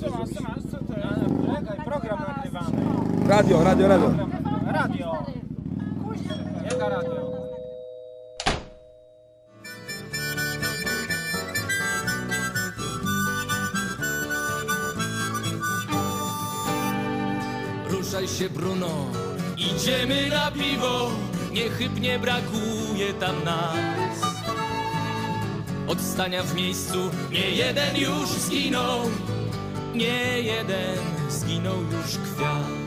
Co, co, Co masz, co masz, co ty? Czekaj, program nagrywamy. Radio, radio, radio. Radio. Jaka radio? Ruszaj się Bruno, idziemy na piwo, niechybnie brakuje tam nas. Od stania w miejscu nie jeden już zginął, nie jeden zginął już kwiat.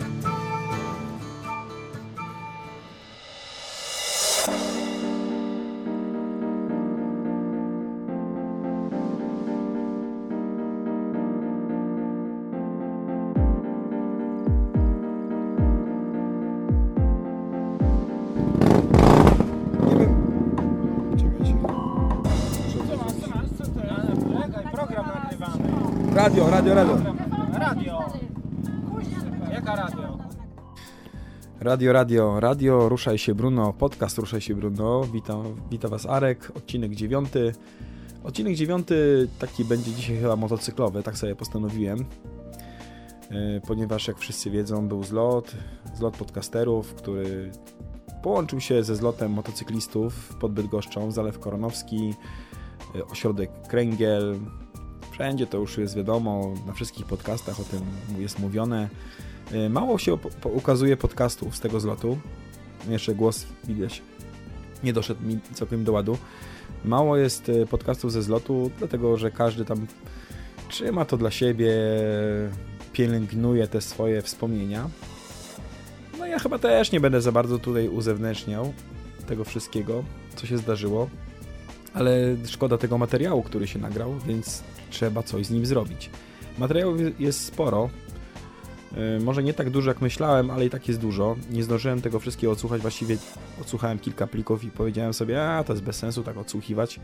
Radio, radio, radio. Radio. Jaka radio? Radio, radio, radio, ruszaj się Bruno, podcast Ruszaj się Bruno. Witam, witam Was Arek, odcinek dziewiąty. Odcinek dziewiąty taki będzie dzisiaj chyba motocyklowy, tak sobie postanowiłem. E, Ponieważ jak wszyscy wiedzą, był zlot, zlot podcasterów, który połączył się ze zlotem motocyklistów pod Bydgoszczą, Zalew Koronowski, e, ośrodek Kręgiel. Wszędzie to już jest wiadomo, na wszystkich podcastach o tym jest mówione. E, Mało się ukazuje podcastów z tego zlotu. Jeszcze głos widać. Nie doszedł mi całkiem do ładu. Mało jest e, podcastów ze zlotu, dlatego że każdy tam trzyma to dla siebie, pielęgnuje te swoje wspomnienia. No ja chyba też nie będę za bardzo tutaj uzewnętrzniał tego wszystkiego, co się zdarzyło, ale szkoda tego materiału, który się nagrał, więc trzeba coś z nim zrobić. Materiałów jest sporo, Yy, Może nie tak dużo jak myślałem, ale i tak jest dużo. Nie zdążyłem tego wszystkiego odsłuchać, właściwie odsłuchałem kilka plików i powiedziałem sobie, a to jest bez sensu tak odsłuchiwać.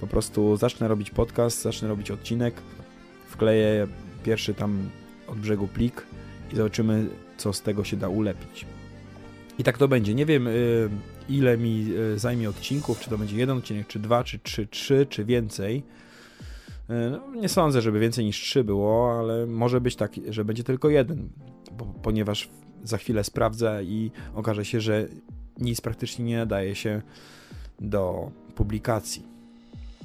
Po prostu zacznę robić podcast, zacznę robić odcinek, wkleję pierwszy tam od brzegu plik i zobaczymy, co z tego się da ulepić. I tak to będzie. Nie wiem, yy, ile mi yy, zajmie odcinków, czy to będzie jeden odcinek, czy dwa, czy trzy, trzy, czy więcej. No, nie sądzę, żeby więcej niż trzy było, ale może być tak, że będzie tylko jeden, bo, ponieważ za chwilę sprawdzę i okaże się, że nic praktycznie nie nadaje się do publikacji.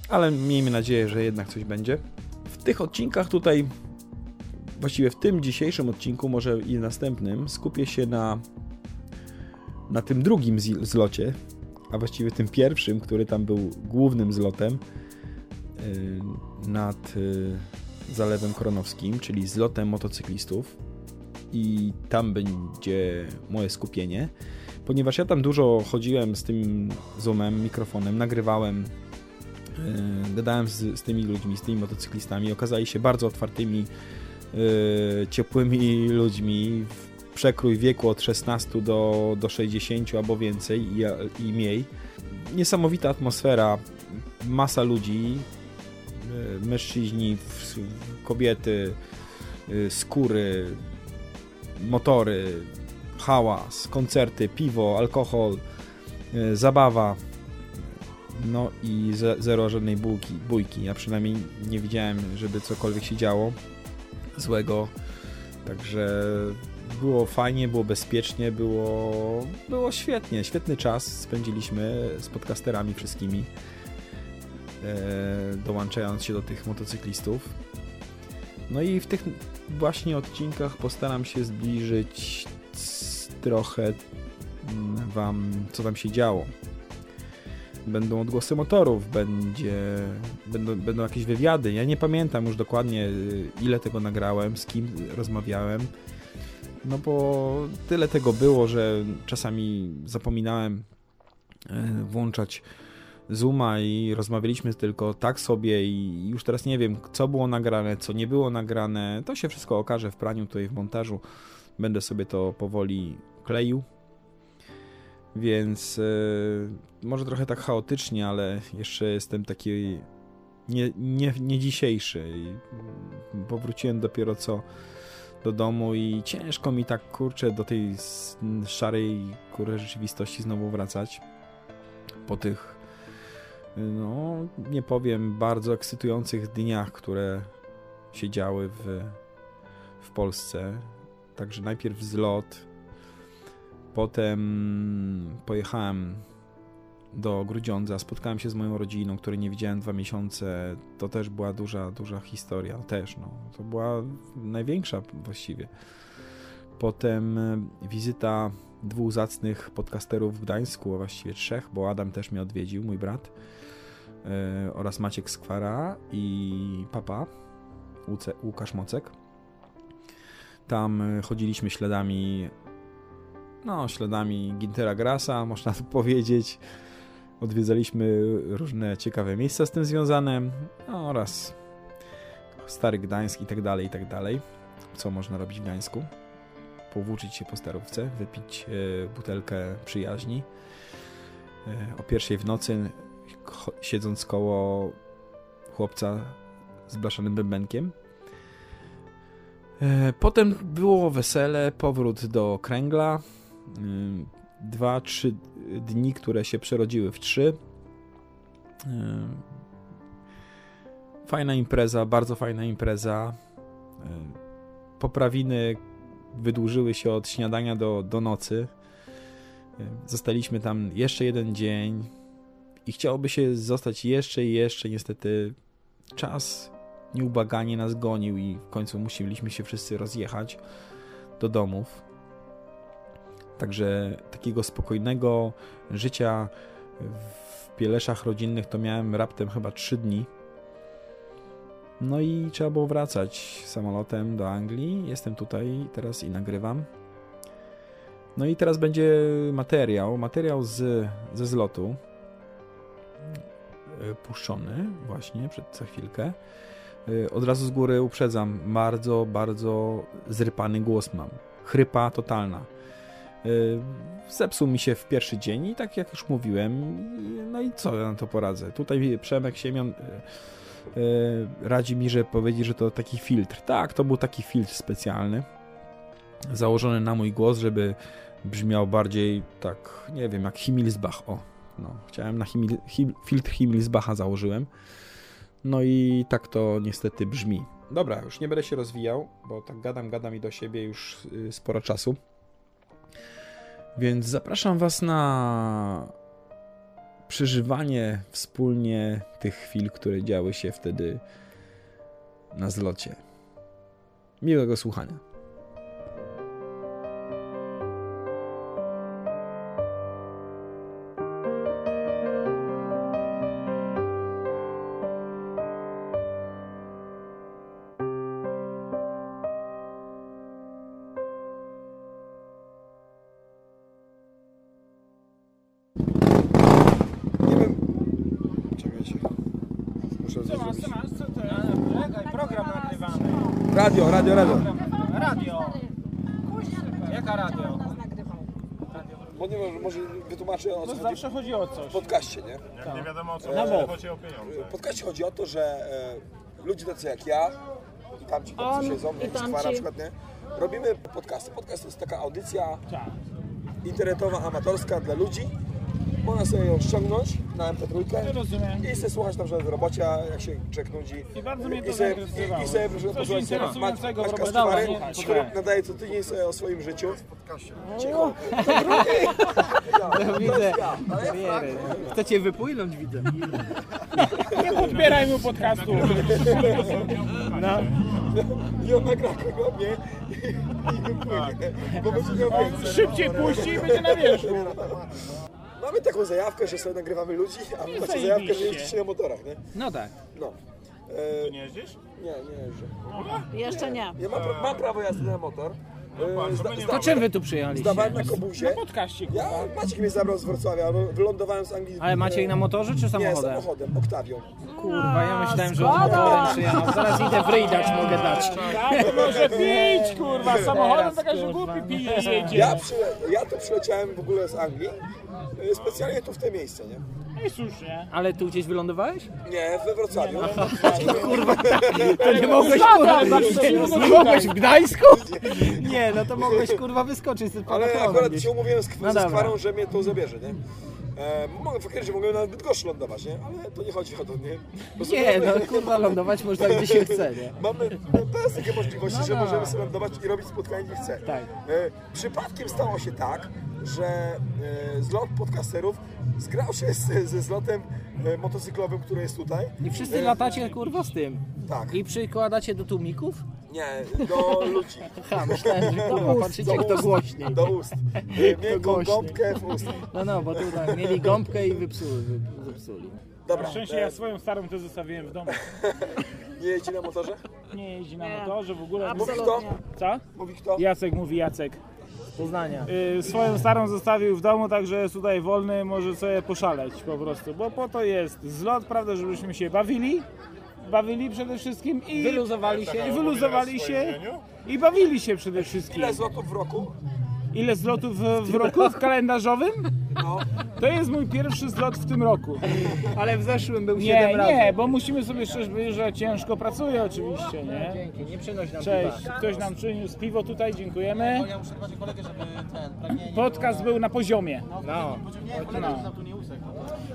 Ale miejmy nadzieję, że jednak coś będzie. W tych odcinkach tutaj, właściwie w tym dzisiejszym odcinku, może i następnym, skupię się na, na tym drugim zlocie, a właściwie tym pierwszym, który tam był głównym zlotem y, nad y, Zalewem Koronowskim, czyli zlotem motocyklistów. I tam będzie moje skupienie, ponieważ ja tam dużo chodziłem z tym zoomem, mikrofonem, nagrywałem, y, gadałem z, z tymi ludźmi, z tymi motocyklistami, okazali się bardzo otwartymi, ciepłymi ludźmi, przekrój wieku od 16 do, do 60 albo więcej i, i mniej. Niesamowita atmosfera, masa ludzi, y, mężczyźni, kobiety, y, skóry, motory, hałas, koncerty, piwo, alkohol, y, zabawa. No i ze, zero żadnej bójki, bójki. Ja przynajmniej nie widziałem, żeby cokolwiek się działo złego. Także było fajnie, było bezpiecznie, było, było świetnie. Świetny czas spędziliśmy z podcasterami wszystkimi e, dołączając się do tych motocyklistów. No i w tych właśnie odcinkach postaram się zbliżyć trochę mm, Wam, co tam się działo. Będą odgłosy motorów, będzie, będą, będą jakieś wywiady. Ja nie pamiętam już dokładnie, y, ile tego nagrałem, z kim rozmawiałem. No bo tyle tego było, że czasami zapominałem e, włączać Zooma i rozmawialiśmy tylko tak sobie i już teraz nie wiem, co było nagrane, co nie było nagrane. To się wszystko okaże w praniu, tutaj w montażu. Będę sobie to powoli kleił. Więc e, może trochę tak chaotycznie, ale jeszcze jestem taki nie, nie, nie dzisiejszy. Powróciłem dopiero co do domu i ciężko mi tak kurczę do tej szarej kurę rzeczywistości znowu wracać po tych no nie powiem bardzo ekscytujących dniach, które się działy w, w Polsce. Także najpierw zlot, potem pojechałem do Grudziądza, spotkałem się z moją rodziną, której nie widziałem dwa miesiące. To też była duża, duża historia. Też, no. To była największa właściwie. Potem e, wizyta dwóch zacnych podcasterów w Gdańsku, a właściwie trzech, bo Adam też mnie odwiedził, mój brat, yy, oraz Maciek Skwara i papa, Łuce, Łukasz Mocek. Tam e, chodziliśmy śladami, no, śladami Gintera Grasa, można tu powiedzieć. Odwiedzaliśmy różne ciekawe miejsca z tym związane no, oraz Stary Gdańsk i tak dalej, i tak dalej. Co można robić w Gdańsku? Powłóczyć się po starówce, wypić e, butelkę przyjaźni. E, o pierwszej w nocy, siedząc koło chłopca z blaszanym bębenkiem. E, potem było wesele, powrót do kręgla. Dwa, trzy dni, które się przerodziły w trzy. Fajna impreza, bardzo fajna impreza. Poprawiny wydłużyły się od śniadania do, do nocy. Zostaliśmy tam jeszcze jeden dzień i chciałoby się zostać jeszcze i jeszcze. Niestety czas nieubaganie nas gonił i w końcu musieliśmy się wszyscy rozjechać do domów. Także takiego spokojnego życia w pieleszach rodzinnych to miałem raptem chyba 3 dni. No i trzeba było wracać samolotem do Anglii. Jestem tutaj teraz i nagrywam. No i teraz będzie materiał, materiał z, ze zlotu e, puszczony właśnie przed za chwilkę. E, od razu z góry uprzedzam, bardzo, bardzo zrypany głos mam. Chrypa totalna. E, zepsuł mi się w pierwszy dzień i tak jak już mówiłem, no i co ja na to poradzę. Tutaj Przemek Siemion E, radzi mi, że powiedzi, że to taki filtr. Tak, to był taki filtr specjalny, założony na mój głos, żeby brzmiał bardziej tak, nie wiem, jak Himmelsbach. O, no, chciałem na Himmel, him, filtr Himmelsbacha założyłem. No i tak to niestety brzmi. Dobra, już nie będę się rozwijał, bo tak gadam, gadam i do siebie już y, sporo czasu. Więc zapraszam Was na przeżywanie wspólnie tych chwil, które działy się wtedy na zlocie. Miłego słuchania. Radio, radio, radio. Jaka radio? Bo nie może, może wytłumaczę o co No chodzi zawsze chodzi o w coś. podcaście, nie? Jak nie wiadomo o co Na chodzi, mów. chodzi o pieniądze. W podcaście chodzi o to, że e, ludzie tacy jak ja i tamci, On siedzą, i tamci. Skwara na przykład, nie? Robimy podcasty. Podcast to jest taka audycja Tak. internetowa, amatorska dla ludzi. Można sobie ją ściągnąć na MP3 Rozumiem. i sobie słuchać na przykład w robocie, jak się człowiek nudzi. I bardzo mnie to I sobie, i, i sobie proszę Coś posłuchać interesującego w Maćka robocie. Stywary, Dobra, nie, który tak. nadaje co tydzień sobie o swoim życiu. Cicho. Widzę. Bariery. Chcecie wypłynąć, widzę. Nie podbieraj mu podcastu. No. I on nagra kogo mnie i, i wypłynie. Bo będzie miał więcej. Szybciej puści i będzie na wierzchu. Mamy taką zajawkę, że sobie nagrywamy ludzi, a wy macie zajawkę, że jeździcie na motorach, nie? No tak. No. E, Nie jeździsz? nie, nie jeżdżę. Jeszcze nie. Ja mam, pra- mam prawo jazdy na motor. E, zda, To czym wy tu przyjechaliście? zdawałem na kobuzie. Podkaście, Ja, kurwa. Maciek mnie zabrał z Wrocławia, no, wylądowałem z Anglii. Ale macie ich na motorze czy Nie, samochodem? samochodem, Oktawią. Kurwa, ja myślałem, że on motorem przyjechał. Zaraz idę w ryj dać, mogę dać. Tak, może pić, kurwa. Samochodem Teraz, taka, że kurwa. głupi pije jedzie. Ja, przyle, ja tu przyleciałem w ogóle z Anglii, e, specjalnie tu w te miejsce, nie? I słusznie. Ale tu gdzieś wylądowałeś? Nie, we Wrocławiu. To nie mogłeś kurwa, nie, nie mogłeś w Gdańsku? Nie, no to mogłeś kurwa wyskoczyć z Ale akurat się umówiłem z, No ze. Skwarą, że mnie tu zabierze, nie? E, mogę faktycznie mogę nawet Bydgoszczy lądować, nie? Ale to nie chodzi o to, nie? Nie, no kurwa lądować można gdzie się chce, nie? Mamy bez takiej możliwości, No, że no. możemy sobie lądować i robić spotkanie gdzie chce. Tak. E, przypadkiem stało się tak, że e, zlot podcasterów zgrał się z, ze zlotem e, motocyklowym, który jest tutaj. I wszyscy E, latacie kurwa z tym. Tak. I przykładacie do tłumików? Nie, do ludzi. Ha, myślałem, że kurwa, patrzycie kto głośniej. Do ust. E, Miękką głośniej. gąbkę w ust. No no, bo tutaj mieli gąbkę i wypsuli. wy- zepsuli. Dobra, Na szczęście e, ja swoją starą też zostawiłem w domu. nie jeździ na motorze? Nie jeździ na motorze w ogóle. Mówi kto? Co? Mówi kto? Jacek mówi Jacek. Poznania. Y, swoją starą zostawił w domu, także jest tutaj wolny, może sobie poszaleć po prostu, bo po to jest zlot, prawda, żebyśmy się bawili, bawili przede wszystkim i Wyluzowali się. i wyluzowali się i bawili się przede wszystkim. Ile złotów w roku? Ile zlotów w, w roku w kalendarzowym? No. To jest mój pierwszy zlot w tym roku. Ale w zeszłym był Nie, 7 razy. nie, bo musimy sobie szczerze powiedzieć, że ciężko pracuję oczywiście, nie? Dzięki, nie przynoś nam Cześć, piwa. ktoś nam przyniósł piwo tutaj, dziękujemy. Podcast był na poziomie. No. No.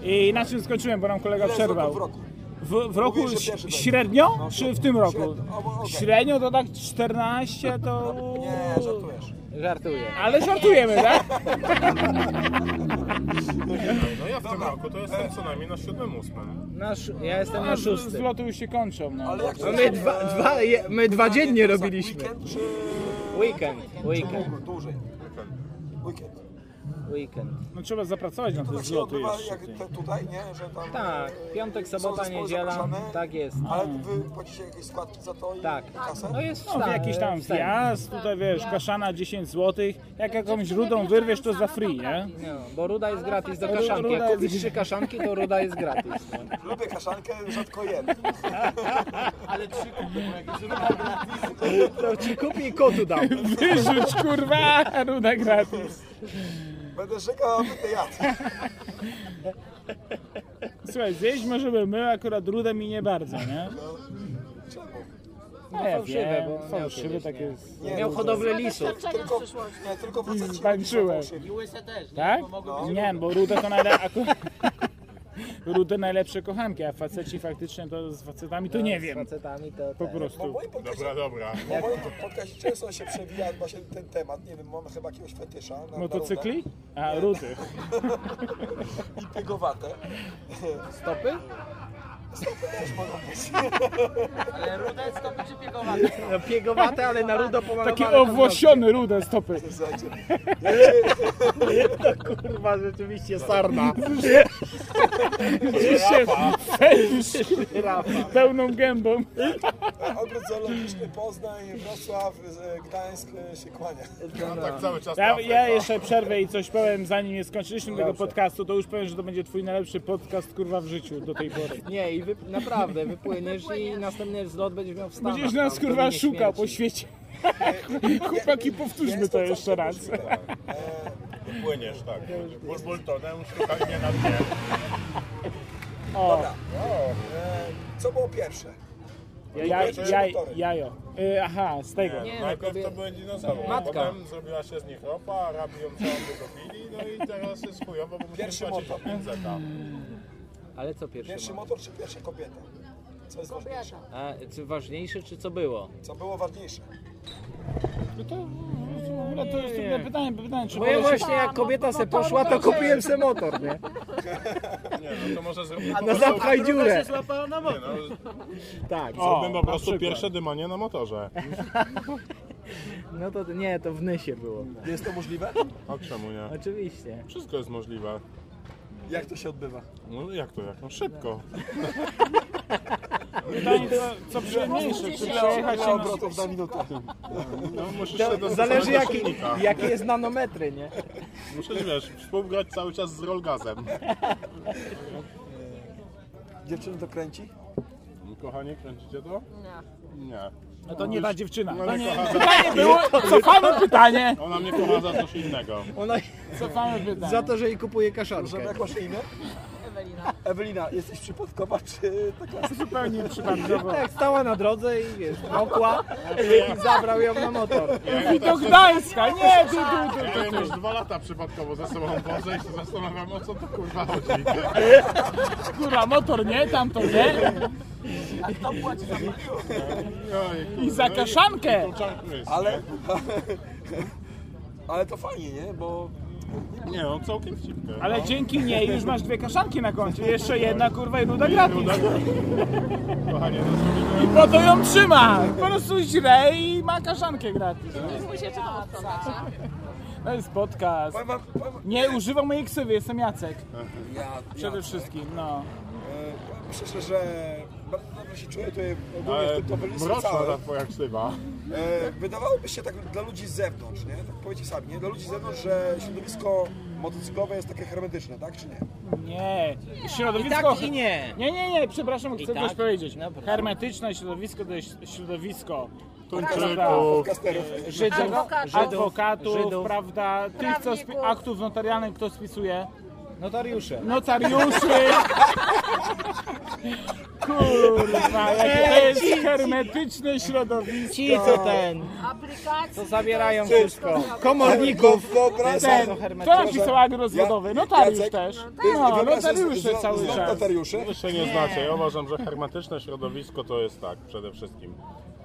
I na czym skończyłem, bo nam kolega Ile złotów przerwał. w roku? W, w roku Mówiłeś, że pierwszy będzie. średnio, No, czy w tym roku? średnio. O, bo- okej. Średnio to tak 14 to... Nie, żartujesz. Żartuję. Ale żartujemy, tak? No ja w tym roku to jestem co najmniej na siódmym, ósmym. Nasz, ja jestem na z- szóstym. Zloty już się kończą, no. Ale jak No my dwa, dwa, je- my dwa dziennie to robiliśmy. Weekend czy... Weekend, weekend, dłużej. Weekend. Weekend. No trzeba zapracować na To te tak się zloty odbywa jeszcze. jak te tutaj, nie? Że tam... Tak, piątek, są sobota, zespoły niedziela, zapraszane, tak jest. Ale wy płacicie jakieś składki za to i Tak. kasę? No jest No, wsta- jakiś tam wstęp. wjazd, tutaj wiesz, kaszana 10 zł. Jak jakąś rudą wyrwiesz, to za free, nie? No, bo ruda jest gratis do kaszanki. ruda Jak jest- kupisz trzy kaszanki, to ruda jest gratis. No. Lubię kaszankę, rzadko jem. To ci kupi i kotu dam. Wyrzuć, kurwa, ruda gratis. Będę aby ty jadł. Słuchaj, zjeść możemy my, akurat rudę mi nie bardzo, nie? Czemu? Nie fałszywe, wiem, bo fałszywe tak nie. jest. Nie, Miał no, hodowlę lisów. Tylko, nie, tylko faceci Tańczyłem. są fałszywi. Tak? Nie, bo rudę to najlepsze. Rudę najlepsze kochanki, a faceci faktycznie to z facetami to nie Z wiem. facetami to Po tak. Bo w prostu. moim podcaście, Dobra, dobra. bo w moim podcaście często się przewija właśnie ten temat. Nie wiem, mamy chyba jakiegoś fetysza. Na, Motocykli? A, rudy. I piegowate. Stopy? Też mogą być. No, piegowate, ale na rudo pomalowane. Takie owłosione rude stopy. To kurwa rzeczywiście sarna. Gdzieś się Rafa. pełną gębą. Ogród Zoologiczny Poznań, Wrocław, e, Gdańsk e, się kłania. No, tak cały czas Ja, Afryka. jeszcze przerwę i coś powiem, zanim nie skończyliśmy tego podcastu, to już powiem, że to będzie twój najlepszy podcast, kurwa, w życiu do tej pory. Nie, i wy, naprawdę, wypłyniesz i następny zlot będziesz miał w Stanach. Będziesz tam, nas, w kurwa, szukał po Śmierci. świecie. Chłopaki, powtórzmy to jeszcze raz. możliwe. E, Płyniesz, tak. Bulbultonem szukaj mnie na dnie. O, Dobra. E, Co było pierwsze? ja, ja, jajo. Y, aha, z tego. Nie, no, Najpierw kobie- to były dinozaury, Matka. potem zrobiła się z nich ropa, Arabi ją całą wydobili, no i teraz jest chujowo, bo musimy Pierwszy płacić motor. 5 zeta. Ale co pierwsze? Pierwszy ma? motor czy pierwsza kobieta? Co jest ważniejsze? A co ważniejsze, czy co było? Co było ważniejsze? No to, no to jest trudne pytanie, pytanie, czy Bo ja się- właśnie jak kobieta se poszła, to kupiłem se motor, nie? Nie, no to może zrobimy po No prostu... zapchaj dziurę. Nie, no, Tak. Na po prostu przykład. pierwsze dymanie na motorze. No to nie, to w Nysie było. Jest to możliwe? A czemu nie? Oczywiście. Wszystko jest możliwe. Jak to się odbywa? No jak to, jak? No szybko. Pytanie, co, co przyjemniejsze, czy przejechać się na... obrotów na minutę. No musisz się do zależy jaki, silnika. jakie jest nanometry, nie? Musisz, wiesz, współgrać cały czas z rollgazem. Dziewczyny to kręci? Kochanie, kręcicie to? Nie. Nie. No to nie ta dziewczyna. No To nie nie, kocha za... pytanie było, cofamy pytanie. Ona mnie kocha za coś innego. Ona Cofamy pytanie. za to, że jej kupuje kaszankę. Masz imię? Ewelina. Ewelina, jesteś przypadkowa, czy taka... Zupełnie przypadkowo. Tak, stała na drodze i wiesz, mokła i zabrał ją na motor. I do Gdańska, nie, tu, tu, tu. Ja ją już dwa lata przypadkowo ze sobą wożę i się zastanawiam, o co to kurwa chodzi. Kurwa, motor nie, tamto nie. Oj, I za kaszankę. kurczanku jest. Ale... Ale to fajnie, nie? Bo... Nie no, całkiem wcipkę. Ale dzięki niej już masz dwie kaszanki na koncie. Jeszcze jedna kurwa i ruda gratis. Kochanie, no. I po to ją trzyma. Po prostu źle i ma kaszankę gratis. To jest podcast. Powiem wam, powiem, Nie używam mojej ksywy, jestem Jacek. ja, Przede wszystkim, no. e, Myślę, że dobrze się czuję tutaj ogólnie w tym towarzystwie mroczna ta twoja ksywa. E, wydawałoby się tak dla ludzi z zewnątrz, nie? Tak powiedzcie sami, nie? Dla ludzi z zewnątrz, że środowisko motocyklowe jest takie hermetyczne, tak czy nie? Nie. Środowisko... I tak i nie. Nie, nie, nie, przepraszam, chcę tak. coś powiedzieć. No, proszę. Hermetyczne środowisko to jest środowisko Tuńczyków. Podcasterów. Żydów, Adwokatów. adwokatów, Żydów. prawda, tych, co spi- aktów notarialnych kto spisuje? Notariusze. Notariuszy! Kurwa, jakie to jest hermetyczne środowisko. Ci co ten, Aplikacje. co zabierają wszystko. Komorników. Wyobraź Ten, są kto hermetyczne. napisał akt rozwodowy? Notariusz Jacek, też. Ty- No, wyobraź sobie, notariusze cały czas. notariuszy. Wy się nie znacie. Ja uważam, że hermetyczne środowisko to jest tak, przede wszystkim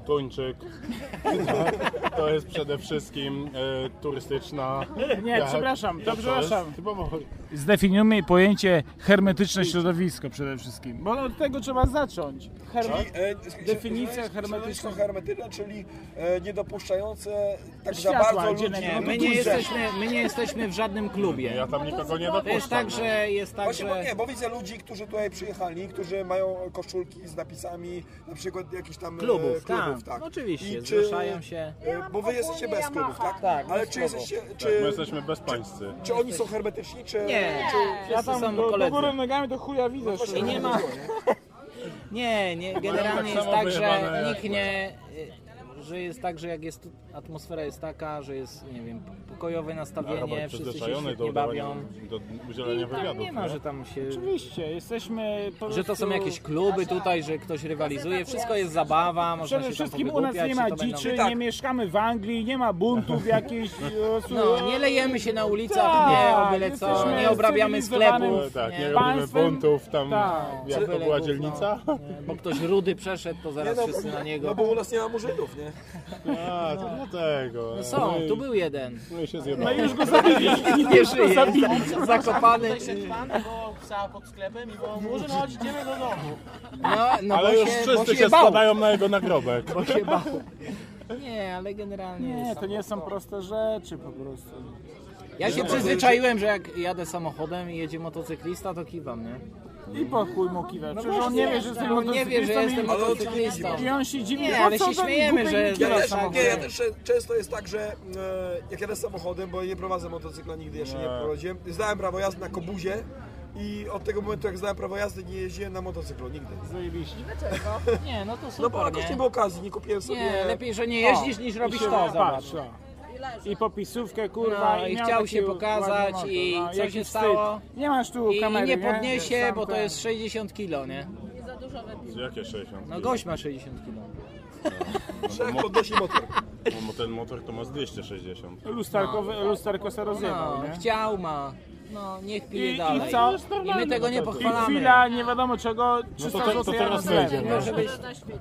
tuńczyk. To jest przede wszystkim e, turystyczna. Nie, przepraszam, to przepraszam. Typowo Zdefiniujmy pojęcie hermetyczne środowisko przede wszystkim, bo od tego trzeba zacząć. Herme... Czyli, e, Definicja hermetyczna. hermetyczne, czyli e, niedopuszczające tak za Światła bardzo ludzi. Nie, my nie jesteśmy, my nie jesteśmy w żadnym klubie. ja tam nikogo nie To jest dopuszczam. tak, że jest tak, Właśnie, bo że... nie, bo widzę ludzi, którzy tutaj przyjechali, którzy mają koszulki z napisami na przykład jakichś tam e, Klubów, klubów tak. tak. Oczywiście, I czy- zrzeszają się. e, Bo wy jesteście bez klubów, tak? Tak, Ale czy jesteście, Tak, my czy, jesteśmy bezpańscy. czy oni są hermetyczni, czy... Nie, Ja wszyscy tam są do, do koledzy. góry nogami to chuja widzę. I nie ma... Nie, nie, generalnie tak jest samo tak, że nikt nie... Że jest tak, że jak jest atmosfera jest taka, że jest, nie wiem, pokojowe nastawienie, Robert wszyscy się do świetnie udawania, bawią. do udzielenia I tam wywiadów. nie ma, że tam się... Oczywiście, jesteśmy po Że to są prostu- jakieś kluby tutaj, że ktoś rywalizuje, wszystko jest zabawa, można Przede się tam wszystkim u nas nie ma to będą- dziczy, Tak. nie mieszkamy w Anglii, nie ma buntów jakichś. No, nie lejemy się na ulicach, Tak, nie o byle co, nie obrabiamy sklepów. Tak, nie, nie, robimy Państwem- buntów tam, Tak. jak to była gówno. dzielnica. Nie, Bo ktoś rudy przeszedł, to zaraz wszyscy na niego. No bo u nas nie ma murzynów, nie? A, to dlatego. No są, i- tu był jeden. No i się No zjebałem. i już go zabili. I nie żyje, zakopany. pan, bo psa pod sklepem i bo może no chodź, idziemy do domu. No, no Ale bo już się, bo wszyscy się, się bał. składają na jego nagrobek. Bo się bał. Nie, ale generalnie Nie, jest. to nie są proste rzeczy po prostu. Ja się przyzwyczaiłem, że jak jadę samochodem i jedzie motocyklista, to kiwam, nie? I po chuj mu kiwa. Przecież on nie wie, że jesteś No On nie wie, że motocyklistą jestem Ale on motocyklistą. I on się dziwi, Nie, po ale co się ten śmiejemy, głupek że- Ja kiwa też, nie, ja też często jest tak, że e, jak jadę samochodem, bo nie prowadzę motocykla, nigdy jeszcze nie prowadziłem, zdałem prawo jazdy na kobuzie i od tego momentu jak zdałem prawo jazdy nie jeździłem na motocyklu, nigdy. Zajebiście. Nie, no to No bo super, jakoś nie nie? było okazji, nie kupiłem sobie... Nie, lepiej, że nie jeździsz niż robisz to, zobacz. patrz, no. I popisówkę, kurwa. No, i miał chciał taki się pokazać ładny i motor, co jaki się wstyd. stało? Nie masz tu I, kamery, I nie podniesie, Sam bo to ten. jest 60 kilo, nie? Jakie 60? No gość ma 60 kilo. Trzech podnosi motor. Bo ten motor to ma z 260. Lusterko, lusterko se rozjebał, No, nie? chciał ma. No, niech pije I, dalej. I co? I my tego nie I pochwalamy. chwila nie wiadomo czego, 300 to- to zł teraz nie no. Może być... na świecie.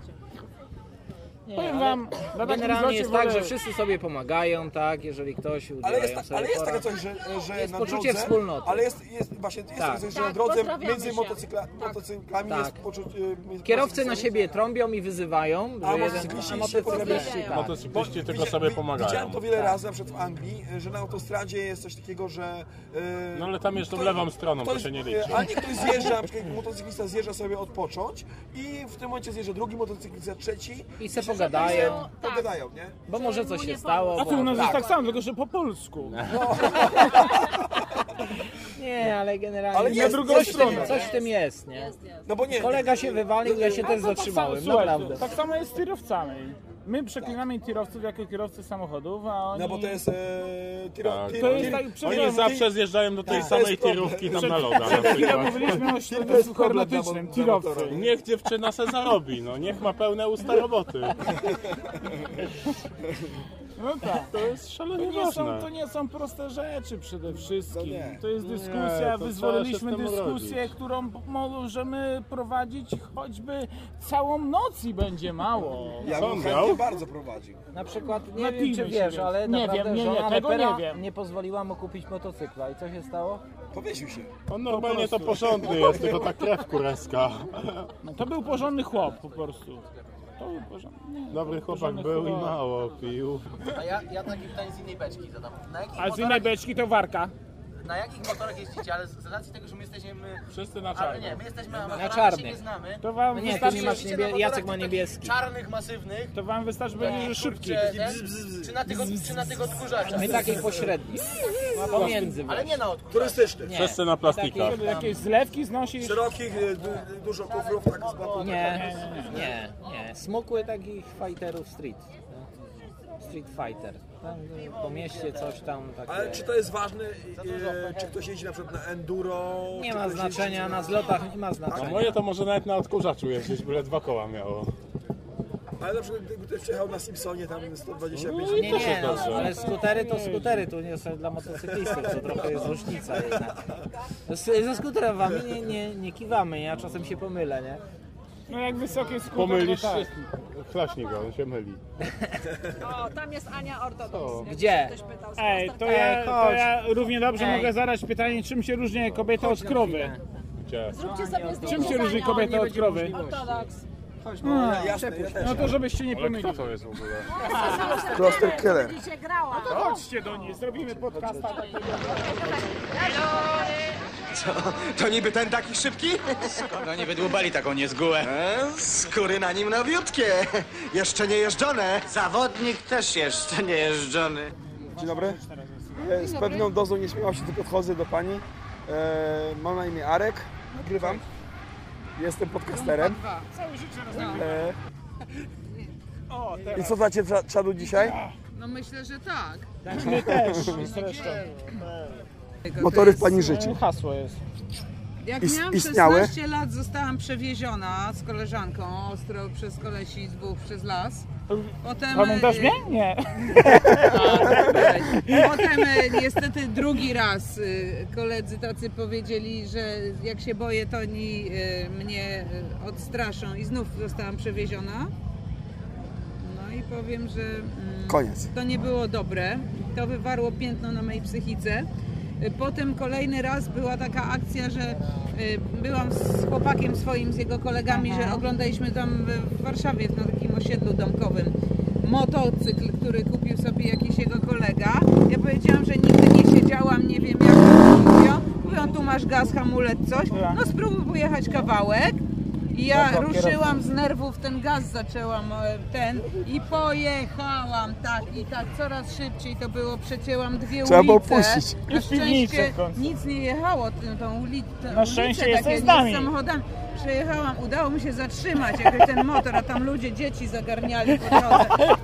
Nie, Powiem ale wam, na takim Generalnie zlocie jest tak, wolę- że wszyscy sobie pomagają, tak? Jeżeli ktoś Ale udzielają jest, tak, sobie ale jest takie porad. coś, że, że Jest na poczucie drodze, wspólnoty. Ale jest, jest właśnie jest Tak. takie coś, że Tak, na drodze pozdrawiamy między się. motocykla, motocyklami Tak. jest poczucie... między Kierowcy na siebie trąbią i wyzywają, że A jeden... motocykliści a się motocykliści, pozdrawiają. tak. Motocykliści tylko Widzia- sobie wi- pomagają. Widziałem to wiele razy, na przykład w Anglii, że na autostradzie jest coś takiego, że... e, No ale tam jest tą ktoś- lewą stroną, to ktoś- się nie e, liczy. A nie ktoś zjeżdża, na przykład motocyklista zjeżdża sobie odpocząć i w tym momencie zjeżdża drugi motocyklista, trzeci I se pogadają. Pogadają, nie? Bo może coś się stało, A tu u nas jest tak samo, tylko że po polsku. Nie, ale generalnie Ale coś, jest, coś, drugą w tym, stronę. coś w tym jest, nie? No bo nie. Kolega się wywalił, ja się też to tak zatrzymałem, samo- słuchaj, naprawdę. Tak samo jest z tirowcami. My przeklinamy tirowców jako kierowcy samochodów, a oni... No bo to jest... E, tiro, Tak. tiro, To jest tir- tak, Oni przepraszam, zawsze zjeżdżają do tej Tak. samej To jest problem. tirówki tam na loda na przykład. mówiliśmy o jest środowisku problem dla hermetycznym, mo- dla tirowcy. Niech dziewczyna se zarobi, no niech ma pełne usta roboty. No tak. To jest To szalenie nie, są, ważne. to nie są proste rzeczy przede wszystkim. No nie. To jest Nie, dyskusja, to wyzwoliliśmy dyskusję, urodzić. którą możemy prowadzić choćby całą noc i będzie mało. Ja bym on chętnie miał? bardzo prowadził. Na przykład, nie Napijmy wiem czy wiesz, więc. ale Nie naprawdę wiem, nie, nie, żona tego nie wiem. pozwoliła mu kupić motocykla i co się stało? Powiesił się. On normalnie to porządny jest, tylko ta krew kureska. No, to był porządny chłop po prostu. To porządny. nie, Dobry chłopak porządny był i mało pił. A ja, ja takie pytanie z innej beczki zadam. Na jakich, A z innej beczki to warka. Na jakich motorach jeździcie? Ale z z racji tego, że my jesteśmy... My, Wszyscy na ale czarno. nie, my jesteśmy amatorami, czarny. się nie znamy. To wam nie, wystarczy, nie masz niebie- na Jacek ma niebieski. Czarnych, masywnych. to wam wystarczy że szybki. kurczę, ten, czy, na tych, czy na tych odkurzaczach. My takich pośrednich. Pomiędzy Ale nie na odkurzaczach. Turystyczny. Nie. Wszyscy na plastikach. Jakieś zlewki znosisz. Szerokich, du, dużo kufrów, tak z boku. Nie, nie, nie. Smukły takich fighterów street. Street fighter. Tam po mieście coś tam Ale takie. czy to jest ważne, e, czy ktoś jeździ na przykład na enduro? Nie czy ma ktoś znaczenia, na zlotach nie ma A znaczenia. moje to może nawet na odkurzaczu jeździć, byle dwa koła miało. Ale na przykład gdyby ktoś przyjechał na Simpsonie tam 125 No Nie, też nie, jest no, dobrze. ale skutery to skutery, tu nie są dla motocyklistów, to trochę jest różnica jednak. Z- Ze skuterowami nie, nie, nie kiwamy, ja czasem się pomylę, nie? No jak wysokie skuter, Pomylisz tak. się, chlaśnij go, on się myli. O, tam jest Ania Ortodoks. Gdzie? Ktoś pytał z Ej, to ja, to ja równie dobrze Ej. mogę zadać pytanie, czym się różni kobieta od krowy? Gdzie? Zróbcie sobie Czym zdjęcie się różni kobieta od krowy? Ortodoks. No, jasne, ja też. No to żebyście nie Ale kto pomylili. to jest w ogóle? Cluster Killer. Będziecie grała. Chodźcie do niej, zrobimy podcasta takiego. To niby ten taki szybki? Skąd oni wydłubali taką niezgółę? E, skóry na nim nowiutkie. Jeszcze nie jeżdżone. Zawodnik też jeszcze nie jeżdżony. Dzień dobry. E, Z pewną dozą nieśmiałości tylko wchodzę do pani. E, mam na imię Arek, nagrywam. Jestem podcasterem. E, I co dacie trza- czadu dzisiaj? No myślę, że tak. My też zresztą. Motory w pani życiu. No, Hasło jest. Jak Is- miałam istniały? 16 lat, zostałam przewieziona z koleżanką ostro przez kolesi dwóch przez las. Potem, Pamiętasz e, mnie? Nie. Potem e, niestety drugi raz e, koledzy tacy powiedzieli, że jak się boję, to oni e, mnie e, odstraszą i znów zostałam przewieziona. No i powiem, że mm, Koniec. to nie było dobre. To wywarło piętno na mojej psychice. Potem kolejny raz była taka akcja, że e, byłam z chłopakiem swoim, z jego kolegami, że oglądaliśmy tam w- w Warszawie na takim osiedlu domkowym motocykl, który kupił sobie jakiś jego kolega. Ja powiedziałam, że nigdy nie siedziałam, nie wiem jak to mówią. Mówią, tu masz gaz, hamulec, coś. No spróbuj pojechać kawałek. I ja ruszyłam z nerwów, ten gaz zaczęłam e, ten i pojechałam tak i tak coraz szybciej to było, przecięłam dwie Trzeba było ulice. puścić. Na piwnicę szczęście w końcu. nic nie jechało tą, tą ulicę. Na szczęście jesteś z nami. samochodami. Przejechałam, udało mi się zatrzymać jakoś ten motor, a tam ludzie, dzieci zagarniali po drodze.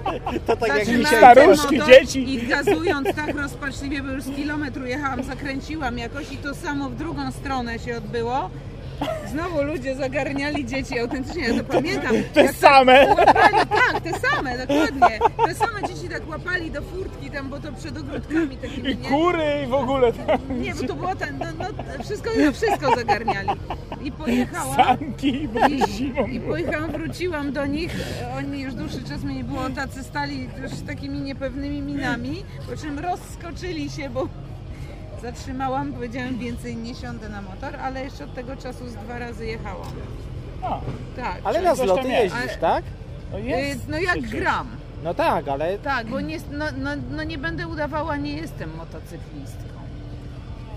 To tak jak Zatrzymałam dzisiaj. ten Staruszki, motor dzieci. I gazując tak rozpaczliwie, bo już z kilometru jechałam, zakręciłam jakoś i to samo w drugą stronę się odbyło. Znowu ludzie zagarniali dzieci, autentycznie ja to pamiętam. Te Jak same. Łapali, tak, te same, dokładnie. Te same dzieci tak łapali do furtki tam, bo to przed ogródkami takimi, I nie? kury i w ogóle tam. Nie, bo to było ten, no, no wszystko, no, wszystko zagarniali. I pojechałam. Sanki, bo jest zimą. I pojechałam, wróciłam do nich. Oni już dłuższy czas mnie nie było, tacy stali już z takimi niepewnymi minami, po czym rozskoczyli się, bo zatrzymałam, powiedziałem więcej nie siądę na motor, ale jeszcze od tego czasu z dwa razy jechałam. A, Tak. Ale na Coś tam zloty jest. jeździsz, tak? no Y, jest. No jak przecież. gram. No tak, ale Tak, bo nie, no, no, no nie będę udawała, nie jestem motocyklistką.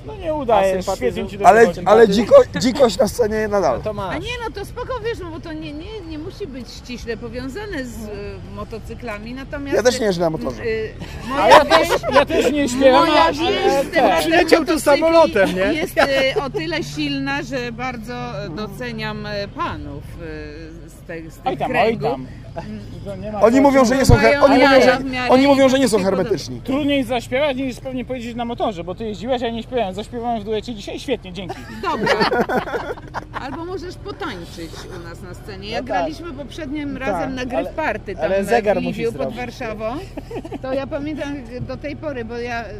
No nie udaje, świetnie ci to Ale, ale dziko, dzikość na scenie nadal. To A masz. nie, no to spoko, wiesz, no bo to nie, nie, nie musi być ściśle powiązane z y, motocyklami, natomiast... Ja też nie jeżdżę na motorze. Y, moja ja też, ja też nie śpiewam, moja ale wieś z tak. Przyleciał tu samolotem, nie? Jest y, o tyle silna, że bardzo e, doceniam e, panów z, z Oj tych tam, oj kręgów. tam. To nie ma Oni co- mówią, że nie są, her- oni mówią, że, oni mówią, że nie są tak hermetyczni. Trudniej zaśpiewać niż pewnie powiedzieć na motorze, bo ty jeździłeś, a ja nie śpiewałem. Zaśpiewałem w duecie dzisiaj, świetnie, dzięki. Dobra. Albo możesz potańczyć u nas na scenie. Jak No tak. graliśmy poprzednim razem na ale- Gryf Party tam ale zegar w musi Liwiu pod zrobić. Warszawą, to ja pamiętam do tej pory, bo ja e,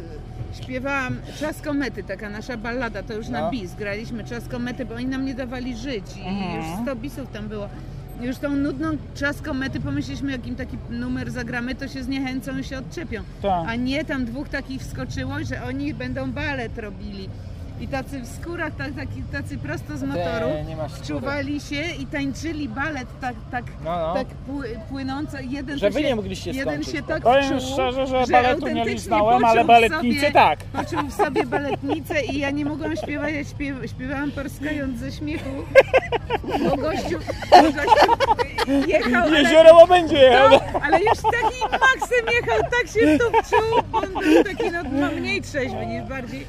śpiewałam Czas komety, taka nasza ballada, to już na No. bis. Graliśmy Czas komety, bo oni nam nie dawali żyć i Mhm. już 100 bisów tam było. Już tą nudną Czas komety pomyśleliśmy, jakim taki numer zagramy, to się zniechęcą i się odczepią. Tak. A nie, tam dwóch takich wskoczyło, że oni będą balet robili. I tacy w skórach, tak, taki, tacy prosto z motoru, nie masz skóry. czuwali się i tańczyli balet tak, tak, No, no. tak pły, płynąco. Jeden Że to wy się, nie mogliście Jeden skończyć, się tak? Powiem wczuł, szczerze, że że baletu nie autentycznie liznąłem, ale poczuł w baletnicę sobie, tak. Poczuł w sobie baletnicę i ja nie mogłam śpiewać, ja śpiew, śpiewałam porskając ze śmiechu, bo gościu, gościu jechał, ale, Jezioro Łabędzie jechał. no, ale już taki maksem jechał, tak się tu wczuł, bo on był taki no, no, mniej trzeźwy niż bardziej.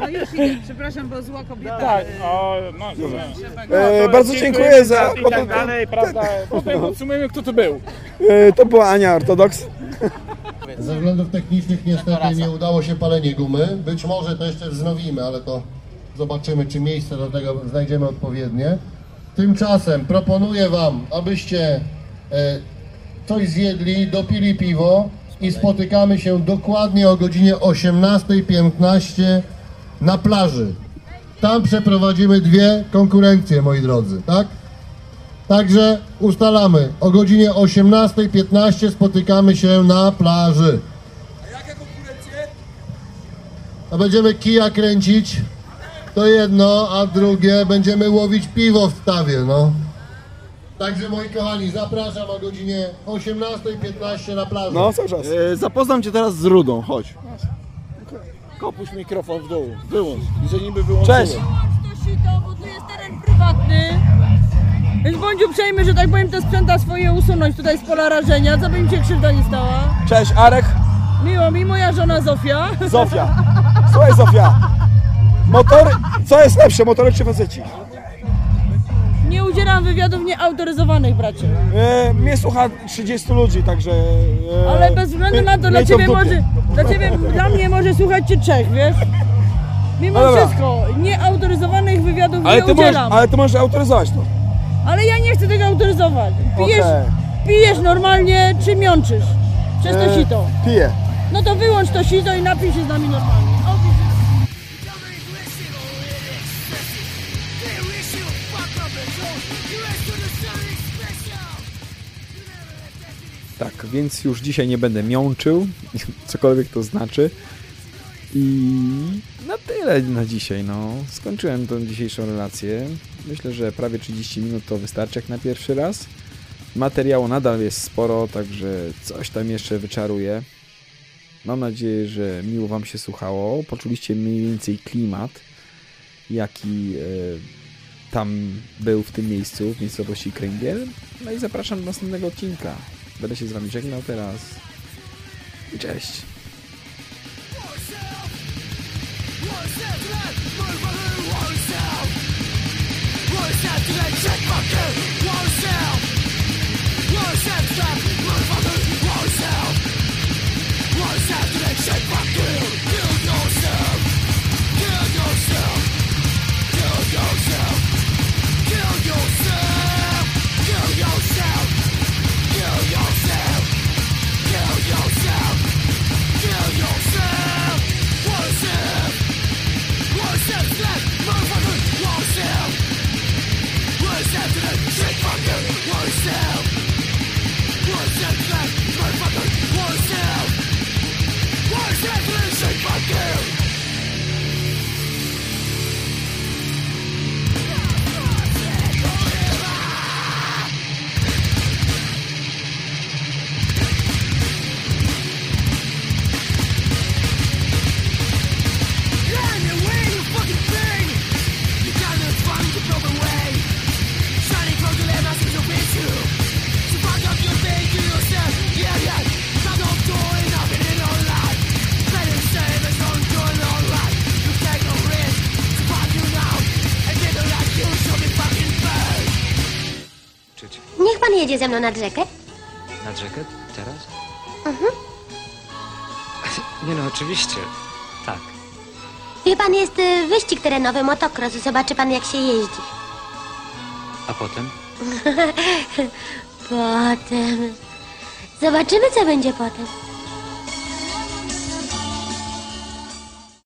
No już idę, przepraszam, bo zła kobieta. Tak, e, o, no, no, E, to bardzo dziękuję za... I tak dalej, prawda? Potem podsumujemy, kto to był. E, to była Ania Ortodoks. Ze względów technicznych niestety nie udało się palenie gumy. Być może to jeszcze wznowimy, ale to zobaczymy, czy miejsce do tego znajdziemy odpowiednie. Tymczasem proponuję Wam, abyście e, coś zjedli, dopili piwo i spotykamy się dokładnie o godzinie 18.15 na plaży. Tam przeprowadzimy dwie konkurencje, moi drodzy, tak? Także ustalamy, o godzinie 18.15 spotykamy się na plaży. A jakie konkurencje? A będziemy kija kręcić, to jedno, a drugie będziemy łowić piwo w stawie, no. Także moi kochani, zapraszam o godzinie 18.15 na plaży. No, cały czas. E, zapoznam cię teraz z Rudą, chodź. Kopuś mikrofon w dół, wyłącz. Że niby wyłączyłem. Cześć. to sito, bo tu jest teren prywatny. Więc bądź uprzejmy, że tak powiem, te sprzęta swoje usunąć tutaj z pola rażenia, co by im się krzywda nie stała. Cześć, Arek. Miło mi, moja żona Zofia. Zofia. Słuchaj, Zofia. Motory, co jest lepsze, motory czy faceci? Nie udzielam wywiadów nieautoryzowanych, bracie. E, mnie słucha 30 ludzi, także... E, Ale bez względu na to, dla miej w ciebie dupie. może, dla ciebie, dla mnie może słuchać cię trzech, wiesz? Mimo No dobra. wszystko, nieautoryzowanych wywiadów Ale nie ty, możesz, udzielam. ale ty możesz autoryzować to. Ale ja nie chcę tego autoryzować. Pijesz, Okej. pijesz normalnie, czy miączysz? Przez to E, sito. Piję. No to wyłącz to sito i napij się z nami normalnie. Więc już dzisiaj nie będę miączył, cokolwiek to znaczy. I na tyle na dzisiaj, no. Skończyłem tą dzisiejszą relację. Myślę, że prawie 30 minut to wystarczy jak na pierwszy raz. Materiału nadal jest sporo, także coś tam jeszcze wyczaruję. Mam nadzieję, że miło Wam się słuchało. Poczuliście mniej więcej klimat, jaki e, tam był w tym miejscu, w miejscowości Kręgiel. No i zapraszam do następnego odcinka. Będę się z Wami żegnał teraz. I cześć. What's jedzie ze mną nad rzekę? Nad rzekę? Teraz? Mhm. Nie no, oczywiście. Tak. Wie pan, jest y, wyścig terenowy, motocross. Zobaczy pan, jak się jeździ. A potem? potem. Zobaczymy, co będzie potem.